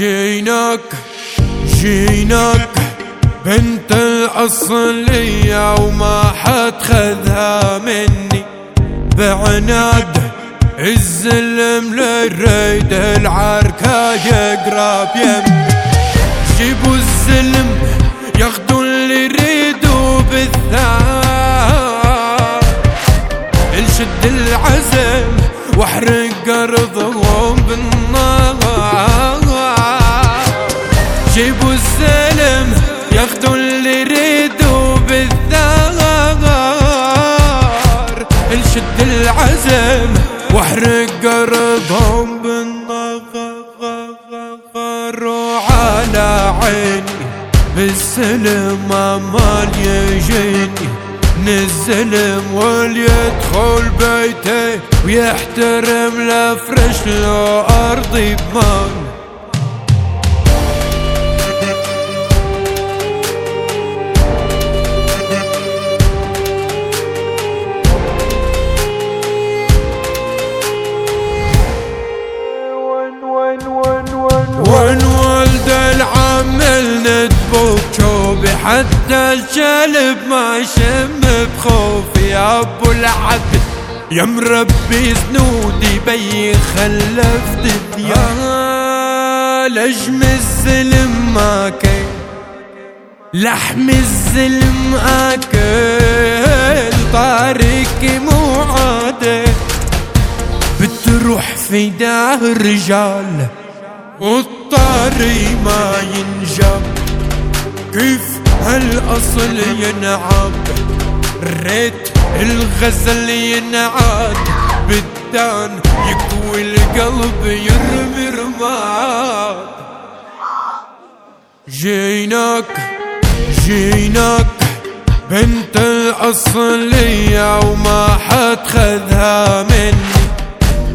جيناك جيناك. بنت الأصلية وما حد خذها مني. بعناد الزلم للريد العركة يقرب يمي جيبوا الزلم ياخدوا اللي يريدوا بالثار. الشد العزم واحرق ارضهم الشد العزم واحرق ارضهم بالنار وعلى عيني. بالسلم مال يجيني. نزلم واليدخل بيته ويحترم لفرش له أرضي بمان حتى الكلب ما يشم بخوف يا أبو العبد. يا مربي زنودي بي خلفت يا لجم الزلم ما كان لحم الزلم اكل طارق مو عاده بتروح في دار الرجال والطاري ما ينجب. كيف هالأصل ينعب ريت الغزل ينعاد. بالدان يكوي القلب يرمي رماد. جيناك جيناك. بنت الأصلية وما حد خذها مني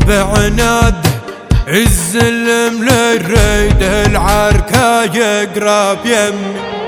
بعناد. الزلم للريد العركة يقرب يمي